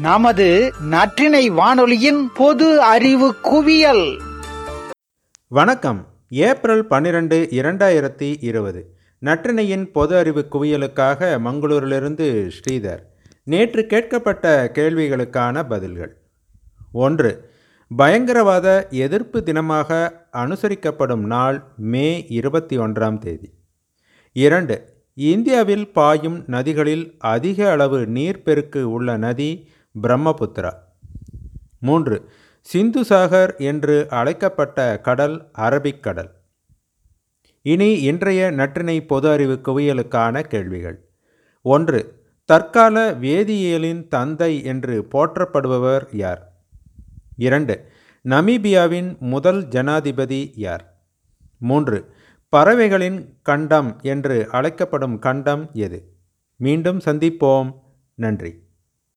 நமது நற்றினை வானொலியின் பொது அறிவு குவியல். வணக்கம். ஏப்ரல் பன்னிரண்டு இரண்டாயிரத்தி இருபது. நற்றினையின் பொது அறிவு குவியலுக்காக மங்களூரிலிருந்து ஸ்ரீதர். நேற்று கேட்கப்பட்ட கேள்விகளுக்கான பதில்கள். ஒன்று பயங்கரவாத எதிர்ப்பு தினமாக அனுசரிக்கப்படும் நாள் மே இருபத்தி ஒன்றாம் தேதி. இரண்டு இந்தியாவில் பாயும் நதிகளில் அதிக அளவு நீர்ப்பெருக்கு உள்ள நதி பிரம்மபுத்திரா. மூன்று சிந்து சாகர் என்று அழைக்கப்பட்ட கடல் அரபிக்கடல் இனி இன்றைய நற்றினை பொது அறிவு குவியலுக்கான கேள்விகள். ஒன்று தற்கால வேதியியலின் தந்தை என்று போற்றப்படுபவர் யார்? இரண்டு நமீபியாவின் முதல் ஜனாதிபதி யார்? மூன்று பறவைகளின் கண்டம் என்று அழைக்கப்படும் கண்டம் எது? மீண்டும் சந்திப்போம். நன்றி.